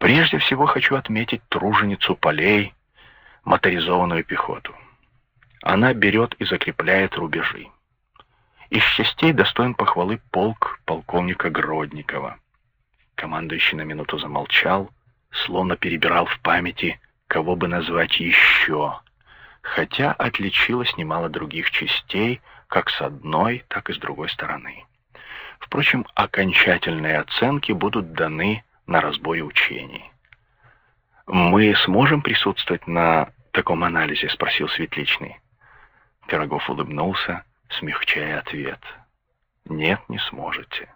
Прежде всего хочу отметить труженицу полей, моторизованную пехоту. Она берет и закрепляет рубежи. Из частей достоин похвалы полк полковника Гродникова. Командующий на минуту замолчал, словно перебирал в памяти, кого бы назвать еще, хотя отличилось немало других частей, как с одной, так и с другой стороны. Впрочем, окончательные оценки будут даны на разбой учений. «Мы сможем присутствовать на таком анализе?» — спросил Светличный. Пирогов улыбнулся, смягчая ответ. «Нет, не сможете.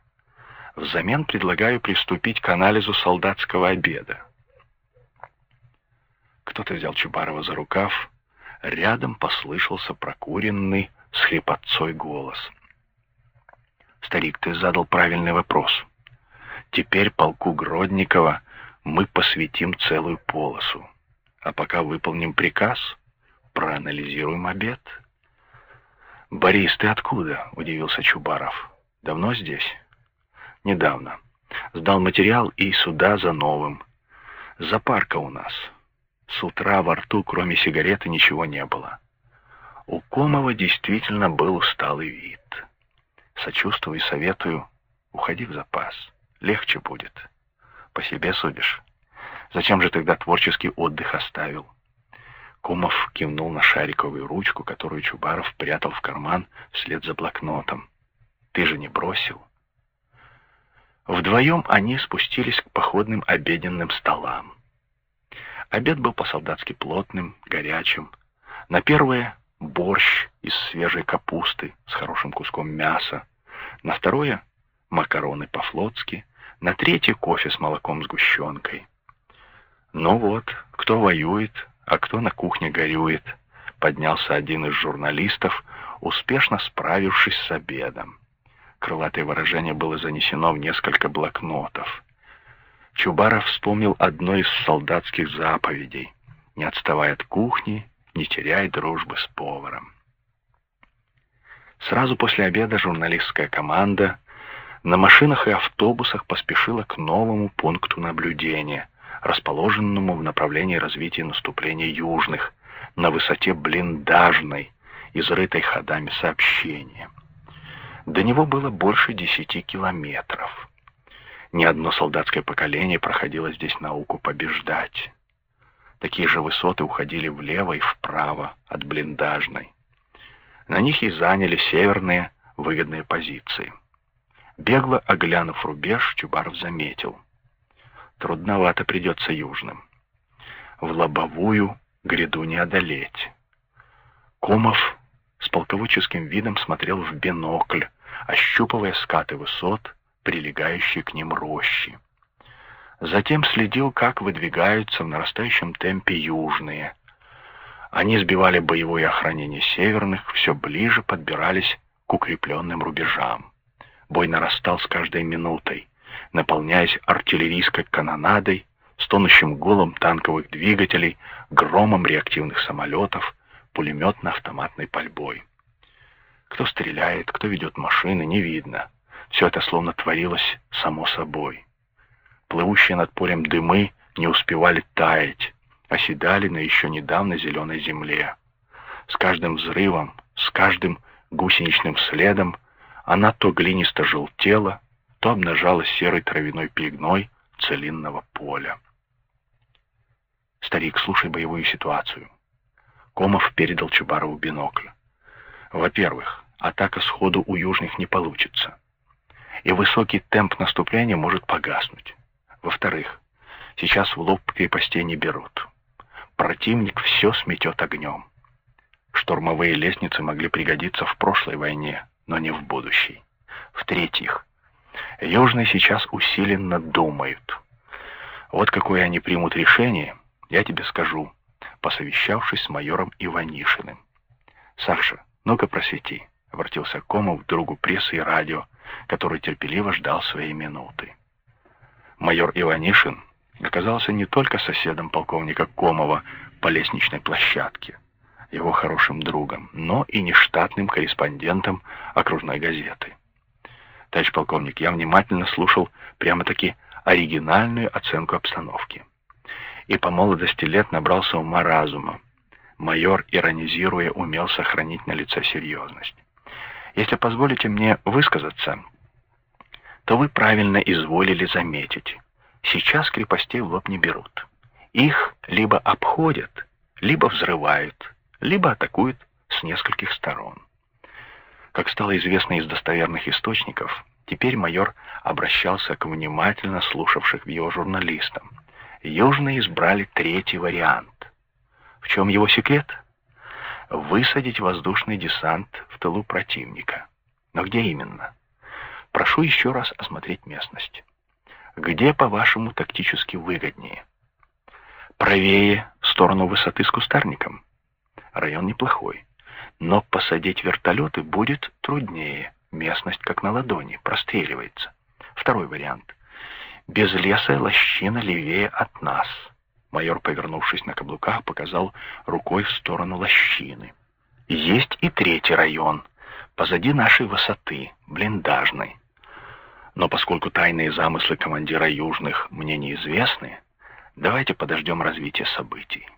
Взамен предлагаю приступить к анализу солдатского обеда». Кто-то взял Чубарова за рукав. Рядом послышался прокуренный с хрипотцой голос. «Старик, ты задал правильный вопрос. Теперь полку Гродникова мы посвятим целую полосу. А пока выполним приказ, проанализируем обед. «Борис, ты откуда?» — удивился Чубаров. «Давно здесь?» «Недавно. Сдал материал и сюда за новым. Запарка у нас. С утра во рту, кроме сигареты, ничего не было. У Комова действительно был усталый вид. Сочувствую и советую, уходи в запас легче будет. По себе судишь. Зачем же тогда творческий отдых оставил? Комов кивнул на шариковую ручку, которую Чубаров прятал в карман вслед за блокнотом. «Ты же не бросил?» Вдвоем они спустились к походным обеденным столам. Обед был по-солдатски плотным, горячим. На первое — борщ из свежей капусты с хорошим куском мяса. На второе — макароны по-флотски, на третье кофе с молоком сгущенкой. Ну вот, кто воюет, а кто на кухне горюет, поднялся один из журналистов, успешно справившись с обедом. Крылатое выражение было занесено в несколько блокнотов. Чубаров вспомнил одно из солдатских заповедей «Не отставай от кухни, не теряй дружбы с поваром». Сразу после обеда журналистская команда на машинах и автобусах поспешила к новому пункту наблюдения, расположенному в направлении развития наступления южных, на высоте блиндажной, изрытой ходами сообщения. До него было больше десяти километров. Ни одно солдатское поколение проходило здесь науку побеждать. Такие же высоты уходили влево и вправо от блиндажной. На них и заняли северные выгодные позиции. Бегло оглянув рубеж, Чубаров заметил. Трудновато придется южным. В лобовую гряду не одолеть. Комов с полководческим видом смотрел в бинокль, ощупывая скаты высот, прилегающие к ним рощи. Затем следил, как выдвигаются в нарастающем темпе южные. Они сбивали боевое охранение северных, все ближе подбирались к укрепленным рубежам. Бой нарастал с каждой минутой, наполняясь артиллерийской канонадой, стонущим гулом танковых двигателей, громом реактивных самолетов, пулеметно-автоматной пальбой. Кто стреляет, кто ведет машины, не видно. Все это словно творилось само собой. Плывущие над полем дымы не успевали таять, оседали на еще недавно зеленой земле. С каждым взрывом, с каждым гусеничным следом она то глинисто желтела, то обнажалась серой травяной пигной целинного поля. Старик, слушай боевую ситуацию. Комов передал Чубарову бинокль. Во-первых, атака сходу у южных не получится. И высокий темп наступления может погаснуть. Во-вторых, сейчас в лоб крепостей не берут. Противник все сметет огнем. Штурмовые лестницы могли пригодиться в прошлой войне, но не в будущий. В-третьих, южные сейчас усиленно думают. Вот какое они примут решение, я тебе скажу, посовещавшись с майором Иванишиным. «Саша, ну-ка просвети», — обратился Комов к другу прессы и радио, который терпеливо ждал своей минуты. Майор Иванишин оказался не только соседом полковника Комова по лестничной площадке, его хорошим другом, но и нештатным корреспондентом окружной газеты. Товарищ полковник, я внимательно слушал прямо-таки оригинальную оценку обстановки. И по молодости лет набрался ума разума. Майор, иронизируя, умел сохранить на лице серьезность. Если позволите мне высказаться, то вы правильно изволили заметить. Сейчас крепостей в лоб не берут. Их либо обходят, либо взрывают, либо атакуют с нескольких сторон. Как стало известно из достоверных источников, теперь майор обращался к внимательно слушавших его журналистам. Южные избрали третий вариант. В чем его секрет? Высадить воздушный десант в тылу противника. Но где именно? Прошу еще раз осмотреть местность. Где, по-вашему, тактически выгоднее? Правее, в сторону высоты с кустарником. Район неплохой но посадить вертолеты будет труднее. Местность как на ладони, простреливается. Второй вариант. Без леса лощина левее от нас. Майор, повернувшись на каблуках, показал рукой в сторону лощины. Есть и третий район, позади нашей высоты, блиндажной. Но поскольку тайные замыслы командира Южных мне неизвестны, давайте подождем развития событий.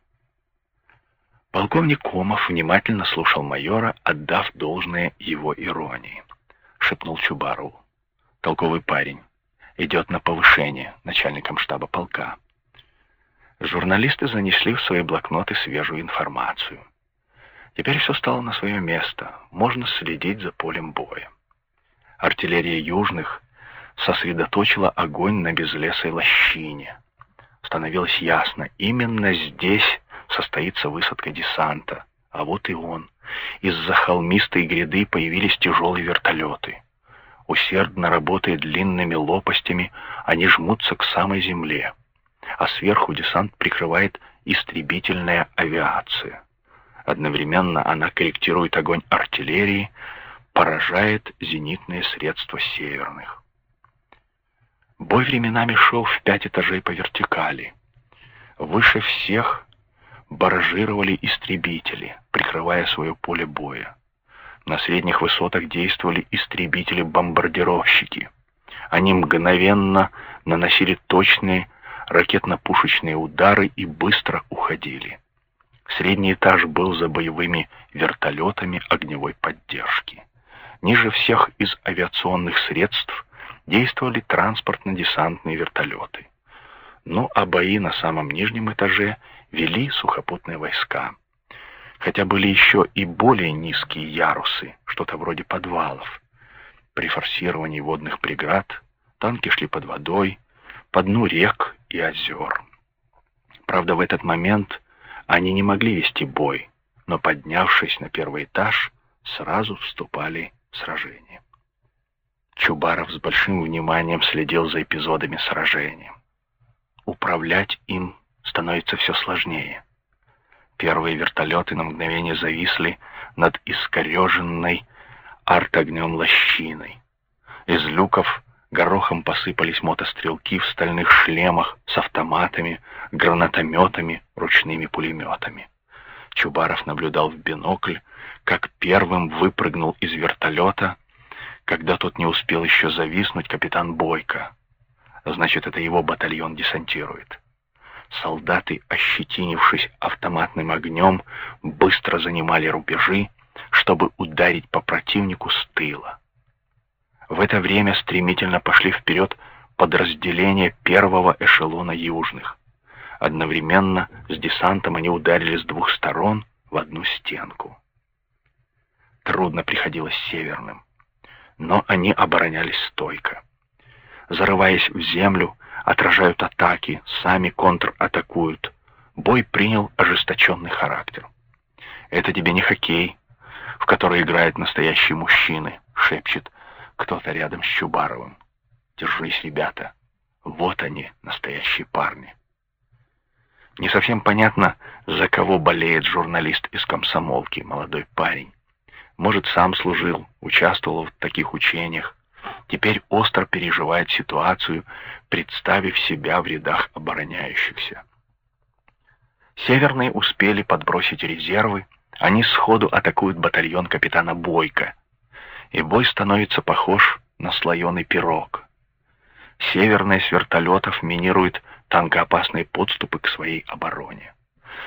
Полковник Комов внимательно слушал майора, отдав должное его иронии. Шепнул Чубарову. «Толковый парень. Идет на повышение начальником штаба полка». Журналисты занесли в свои блокноты свежую информацию. Теперь все стало на свое место. Можно следить за полем боя. Артиллерия южных сосредоточила огонь на безлесой лощине. Становилось ясно, именно здесь состоится высадка десанта. А вот и он. Из-за холмистой гряды появились тяжелые вертолеты. Усердно работая длинными лопастями, они жмутся к самой земле. А сверху десант прикрывает истребительная авиация. Одновременно она корректирует огонь артиллерии, поражает зенитные средства северных. Бой временами шел в пять этажей по вертикали. Выше всех баражировали истребители, прикрывая свое поле боя. На средних высотах действовали истребители-бомбардировщики. Они мгновенно наносили точные ракетно-пушечные удары и быстро уходили. Средний этаж был за боевыми вертолетами огневой поддержки. Ниже всех из авиационных средств действовали транспортно-десантные вертолеты. Ну а бои на самом нижнем этаже вели сухопутные войска. Хотя были еще и более низкие ярусы, что-то вроде подвалов. При форсировании водных преград танки шли под водой, по дну рек и озер. Правда, в этот момент они не могли вести бой, но, поднявшись на первый этаж, сразу вступали в сражение. Чубаров с большим вниманием следил за эпизодами сражения. Управлять им становится все сложнее. Первые вертолеты на мгновение зависли над искореженной артогнем лощиной. Из люков горохом посыпались мотострелки в стальных шлемах с автоматами, гранатометами, ручными пулеметами. Чубаров наблюдал в бинокль, как первым выпрыгнул из вертолета, когда тот не успел еще зависнуть капитан Бойко. Значит, это его батальон десантирует. Солдаты, ощетинившись автоматным огнем, быстро занимали рубежи, чтобы ударить по противнику с тыла. В это время стремительно пошли вперед подразделения первого эшелона южных. Одновременно с десантом они ударили с двух сторон в одну стенку. Трудно приходилось северным, но они оборонялись стойко. Зарываясь в землю, отражают атаки, сами контратакуют. Бой принял ожесточенный характер. «Это тебе не хоккей, в который играют настоящие мужчины», — шепчет кто-то рядом с Чубаровым. «Держись, ребята, вот они, настоящие парни». Не совсем понятно, за кого болеет журналист из комсомолки, молодой парень. Может, сам служил, участвовал в таких учениях, теперь остро переживает ситуацию, представив себя в рядах обороняющихся. Северные успели подбросить резервы, они сходу атакуют батальон капитана Бойко, и бой становится похож на слоеный пирог. Северная с вертолетов минирует танкоопасные подступы к своей обороне.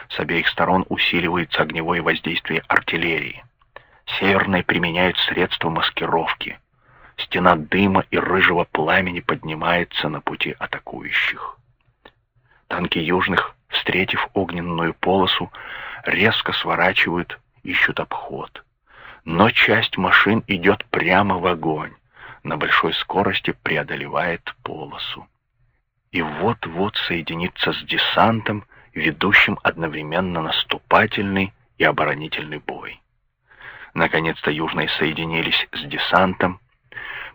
С обеих сторон усиливается огневое воздействие артиллерии. Северные применяют средства маскировки. Стена дыма и рыжего пламени поднимается на пути атакующих. Танки южных, встретив огненную полосу, резко сворачивают, ищут обход. Но часть машин идет прямо в огонь, на большой скорости преодолевает полосу. И вот-вот соединится с десантом, ведущим одновременно наступательный и оборонительный бой. Наконец-то южные соединились с десантом,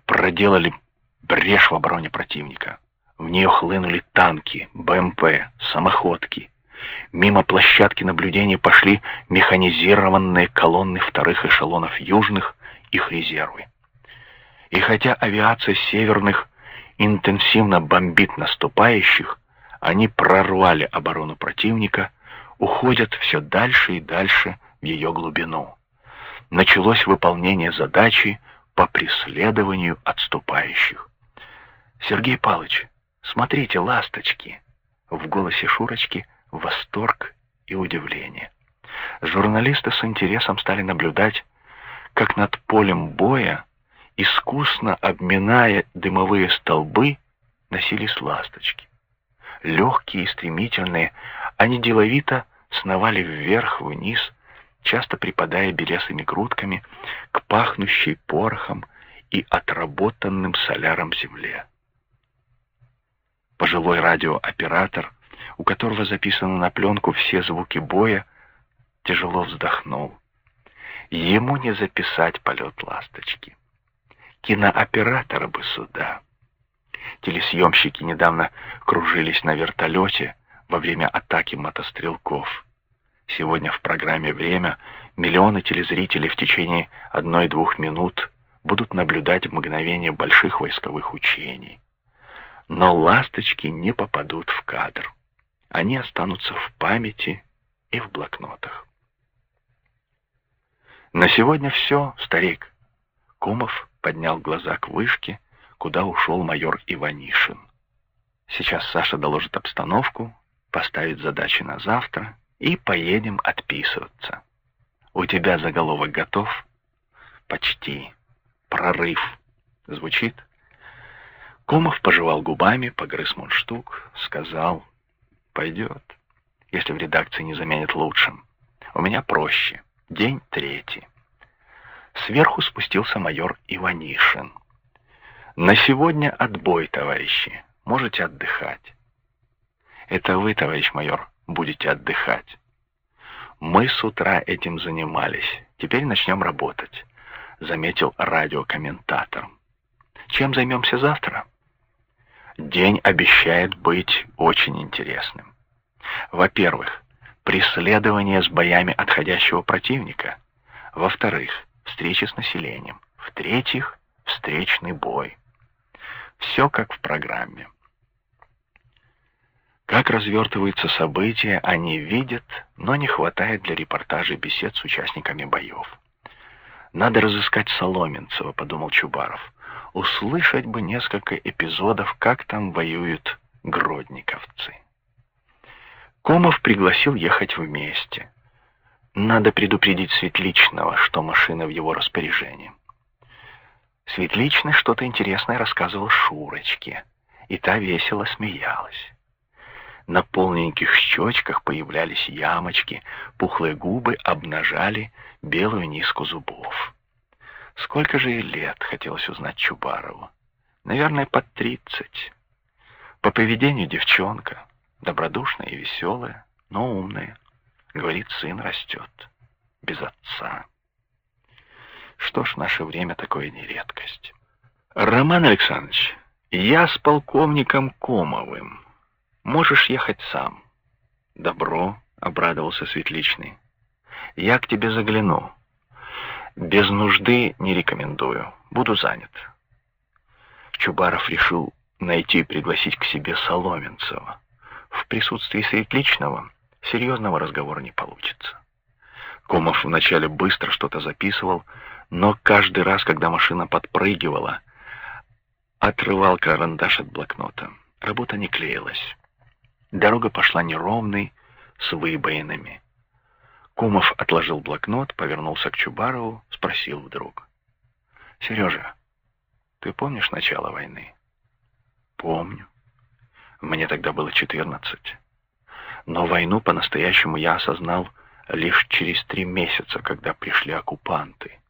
проделали брешь в обороне противника. В нее хлынули танки, БМП, самоходки. Мимо площадки наблюдения пошли механизированные колонны вторых эшелонов южных, их резервы. И хотя авиация северных интенсивно бомбит наступающих, они прорвали оборону противника, уходят все дальше и дальше в ее глубину. Началось выполнение задачи по преследованию отступающих. «Сергей Павлович, смотрите, ласточки!» В голосе Шурочки восторг и удивление. Журналисты с интересом стали наблюдать, как над полем боя, искусно обминая дымовые столбы, носились ласточки. Легкие и стремительные, они деловито сновали вверх-вниз, часто припадая белесыми грудками к пахнущей порохом и отработанным соляром земле. Пожилой радиооператор, у которого записаны на пленку все звуки боя, тяжело вздохнул. Ему не записать полет ласточки. Кинооператора бы сюда. Телесъемщики недавно кружились на вертолете во время атаки мотострелков. Сегодня в программе «Время» миллионы телезрителей в течение одной-двух минут будут наблюдать мгновение больших войсковых учений. Но ласточки не попадут в кадр. Они останутся в памяти и в блокнотах. На сегодня все, старик. Кумов поднял глаза к вышке, куда ушел майор Иванишин. Сейчас Саша доложит обстановку, поставит задачи на завтра, и поедем отписываться. У тебя заголовок готов? Почти. Прорыв. Звучит? Комов пожевал губами, погрыз мундштук, сказал, пойдет, если в редакции не заменят лучшим. У меня проще. День третий. Сверху спустился майор Иванишин. На сегодня отбой, товарищи. Можете отдыхать. Это вы, товарищ майор, будете отдыхать. Мы с утра этим занимались. Теперь начнем работать, заметил радиокомментатор. Чем займемся завтра? День обещает быть очень интересным. Во-первых, преследование с боями отходящего противника. Во-вторых, встречи с населением. В-третьих, встречный бой. Все как в программе. Как развертываются события, они видят, но не хватает для репортажей бесед с участниками боев. «Надо разыскать Соломенцева», — подумал Чубаров. «Услышать бы несколько эпизодов, как там воюют гродниковцы». Комов пригласил ехать вместе. Надо предупредить Светличного, что машина в его распоряжении. Светличный что-то интересное рассказывал Шурочке, и та весело смеялась. На полненьких щечках появлялись ямочки, пухлые губы обнажали белую низку зубов. Сколько же ей лет, хотелось узнать Чубарову. Наверное, под тридцать. По поведению девчонка, добродушная и веселая, но умная. Говорит, сын растет, без отца. Что ж, наше время такое не редкость. Роман Александрович, я с полковником Комовым. Можешь ехать сам. Добро, обрадовался Светличный. Я к тебе загляну. Без нужды не рекомендую. Буду занят. Чубаров решил найти и пригласить к себе Соломенцева. В присутствии Светличного серьезного разговора не получится. Комов вначале быстро что-то записывал, но каждый раз, когда машина подпрыгивала, отрывал карандаш от блокнота. Работа не клеилась. Дорога пошла неровной, с выбоинами. Кумов отложил блокнот, повернулся к Чубарову, спросил вдруг. «Сережа, ты помнишь начало войны?» «Помню. Мне тогда было четырнадцать. Но войну по-настоящему я осознал лишь через три месяца, когда пришли оккупанты.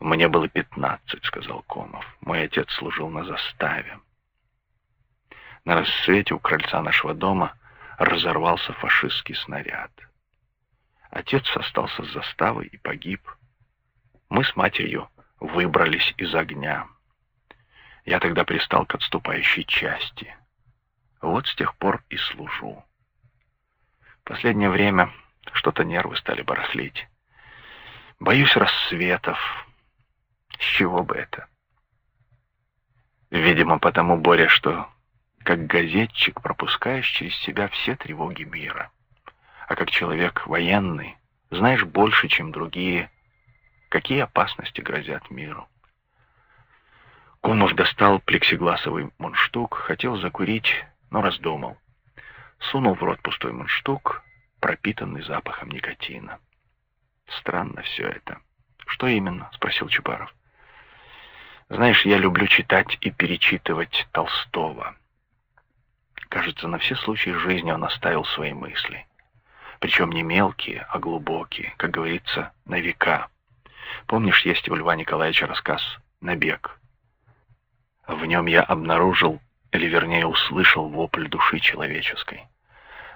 «Мне было пятнадцать», — сказал Комов. «Мой отец служил на заставе. На рассвете у крыльца нашего дома разорвался фашистский снаряд. Отец остался с заставой и погиб. Мы с матерью выбрались из огня. Я тогда пристал к отступающей части. Вот с тех пор и служу. Последнее время что-то нервы стали барахлить. Боюсь рассветов. С чего бы это? Видимо, потому, Боря, что как газетчик пропускаешь через себя все тревоги мира. А как человек военный, знаешь больше, чем другие, какие опасности грозят миру. Комов достал плексигласовый мундштук, хотел закурить, но раздумал сунул в рот пустой мундштук, пропитанный запахом никотина. Странно все это. Что именно? Спросил Чубаров. Знаешь, я люблю читать и перечитывать Толстого. Кажется, на все случаи жизни он оставил свои мысли. Причем не мелкие, а глубокие, как говорится, на века. Помнишь, есть у Льва Николаевича рассказ «Набег»? В нем я обнаружил или вернее услышал вопль души человеческой.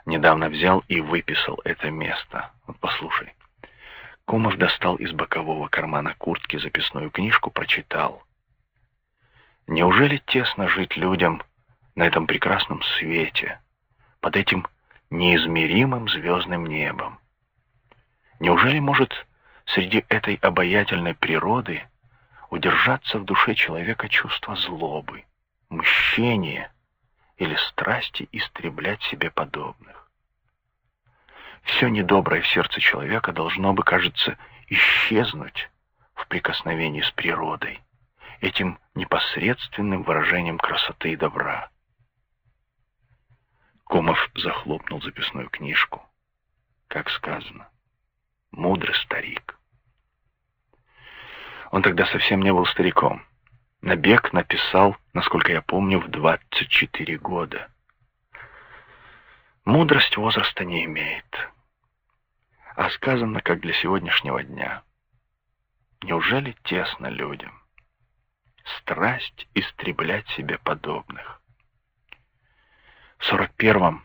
Недавно взял и выписал это место. Вот послушай. Комов достал из бокового кармана куртки записную книжку, прочитал. Неужели тесно жить людям на этом прекрасном свете, под этим неизмеримым звездным небом? Неужели может среди этой обаятельной природы удержаться в душе человека чувство злобы, мщение или страсти истреблять себе подобных. Все недоброе в сердце человека должно бы, кажется, исчезнуть в прикосновении с природой, этим непосредственным выражением красоты и добра. Комов захлопнул записную книжку. Как сказано, мудрый старик. Он тогда совсем не был стариком. Набег написал, насколько я помню, в 24 года. Мудрость возраста не имеет. А сказано, как для сегодняшнего дня. Неужели тесно людям? Страсть истреблять себе подобных. В 41-м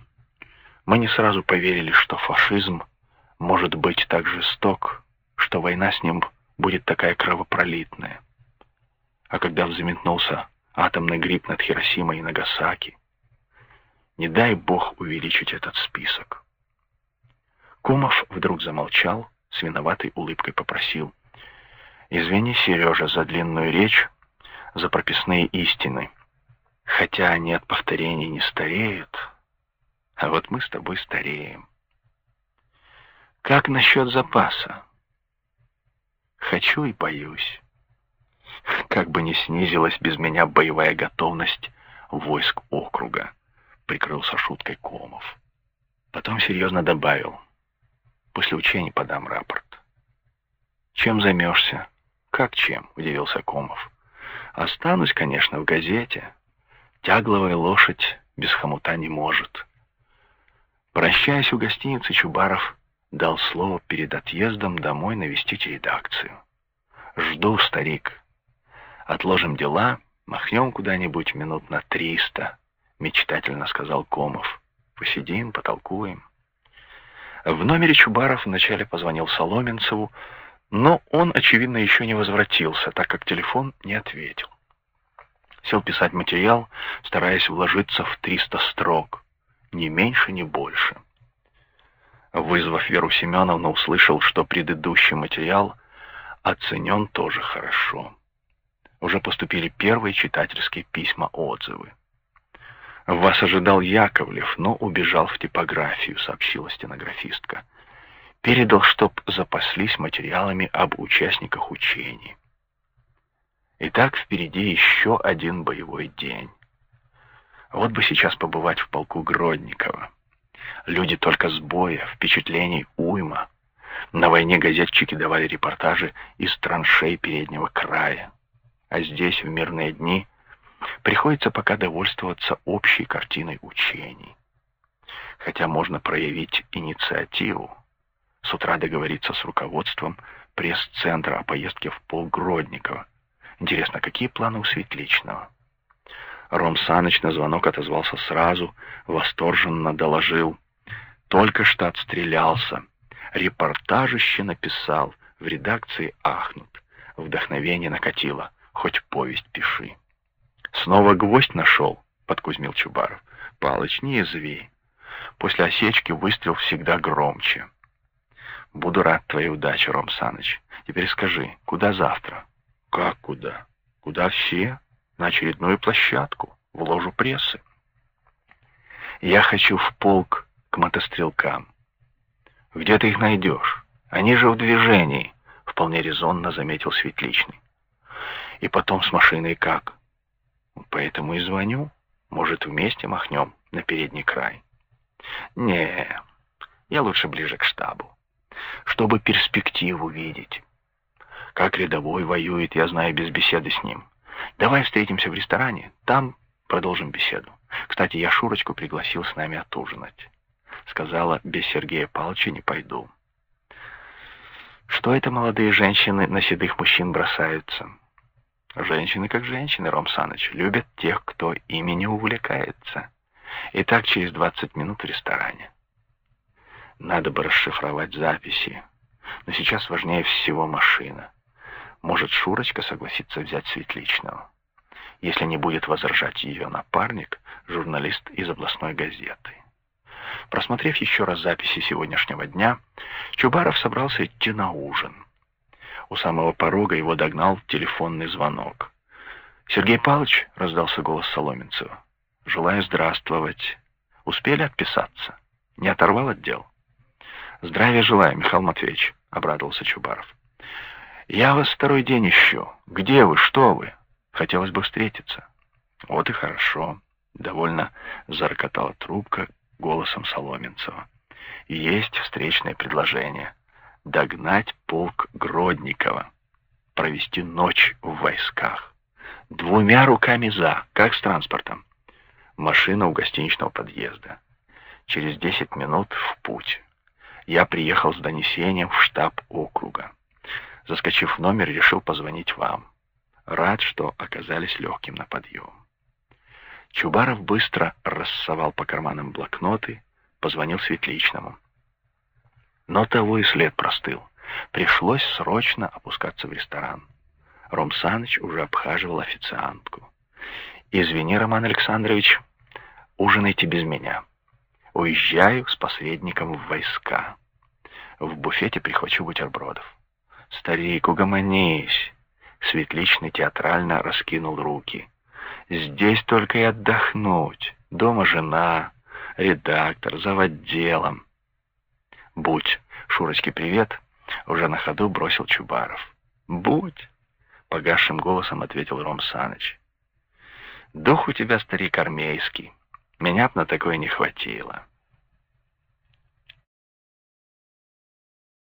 мы не сразу поверили, что фашизм может быть так жесток, что война с ним будет такая кровопролитная. А когда взметнулся атомный гриб над Хиросимой и Нагасаки, не дай бог увеличить этот список. Кумов вдруг замолчал, с виноватой улыбкой попросил. «Извини, Сережа, за длинную речь, за прописные истины. Хотя они от повторений не стареют, а вот мы с тобой стареем. Как насчет запаса? Хочу и боюсь как бы не снизилась без меня боевая готовность войск округа, прикрылся шуткой Комов. Потом серьезно добавил. После учений подам рапорт. Чем займешься? Как чем? Удивился Комов. Останусь, конечно, в газете. Тягловая лошадь без хомута не может. Прощаясь у гостиницы, Чубаров дал слово перед отъездом домой навестить редакцию. «Жду, старик», Отложим дела, махнем куда-нибудь минут на триста, мечтательно сказал Комов. Посидим, потолкуем. В номере Чубаров вначале позвонил Соломенцеву, но он, очевидно, еще не возвратился, так как телефон не ответил. Сел писать материал, стараясь вложиться в 300 строк, ни меньше, ни больше. Вызвав Веру Семеновну, услышал, что предыдущий материал оценен тоже хорошо уже поступили первые читательские письма-отзывы. «Вас ожидал Яковлев, но убежал в типографию», — сообщила стенографистка. «Передал, чтоб запаслись материалами об участниках учений». И так впереди еще один боевой день. Вот бы сейчас побывать в полку Гродникова. Люди только с боя, впечатлений уйма. На войне газетчики давали репортажи из траншей переднего края. А здесь, в мирные дни, приходится пока довольствоваться общей картиной учений. Хотя можно проявить инициативу. С утра договориться с руководством пресс-центра о поездке в полк Гродникова. Интересно, какие планы у Светличного? Ром Саныч на звонок отозвался сразу, восторженно доложил. Только что отстрелялся. Репортажище написал, в редакции ахнут. Вдохновение накатило, хоть повесть пиши. Снова гвоздь нашел, подкузмил Чубаров. Палыч, не изви. После осечки выстрел всегда громче. Буду рад твоей удаче, Ром Саныч. Теперь скажи, куда завтра? Как куда? Куда все? на очередную площадку, в ложу прессы. Я хочу в полк к мотострелкам. Где ты их найдешь? Они же в движении, вполне резонно заметил Светличный. И потом с машиной как? Поэтому и звоню. Может, вместе махнем на передний край. Не, я лучше ближе к штабу, чтобы перспективу видеть. Как рядовой воюет, я знаю без беседы с ним. Давай встретимся в ресторане, там продолжим беседу. Кстати, я Шурочку пригласил с нами отужинать. Сказала, без Сергея Павловича не пойду. Что это молодые женщины на седых мужчин бросаются? Женщины как женщины, Ром Саныч, любят тех, кто ими не увлекается. И так через 20 минут в ресторане. Надо бы расшифровать записи. Но сейчас важнее всего машина. Может, Шурочка согласится взять Светличного. Если не будет возражать ее напарник, журналист из областной газеты. Просмотрев еще раз записи сегодняшнего дня, Чубаров собрался идти на ужин. У самого порога его догнал телефонный звонок. «Сергей Павлович», — раздался голос Соломенцева, — «желаю здравствовать. Успели отписаться? Не оторвал от дел?» «Здравия желаю, Михаил Матвеевич», — обрадовался Чубаров. Я вас второй день ищу. Где вы? Что вы? Хотелось бы встретиться. Вот и хорошо. Довольно зарокотала трубка голосом Соломенцева. Есть встречное предложение. Догнать полк Гродникова. Провести ночь в войсках. Двумя руками за, как с транспортом. Машина у гостиничного подъезда. Через десять минут в путь. Я приехал с донесением в штаб округа. Заскочив в номер, решил позвонить вам. Рад, что оказались легким на подъем. Чубаров быстро рассовал по карманам блокноты, позвонил Светличному. Но того и след простыл. Пришлось срочно опускаться в ресторан. Ром Саныч уже обхаживал официантку. «Извини, Роман Александрович, ужинайте без меня. Уезжаю с посредником в войска. В буфете прихвачу бутербродов. «Старик, угомонись!» Светличный театрально раскинул руки. «Здесь только и отдохнуть. Дома жена, редактор, за отделом». «Будь!» Шурочке привет!» Уже на ходу бросил Чубаров. «Будь!» Погасшим голосом ответил Ром Саныч. «Дух у тебя, старик, армейский. Меня б на такое не хватило».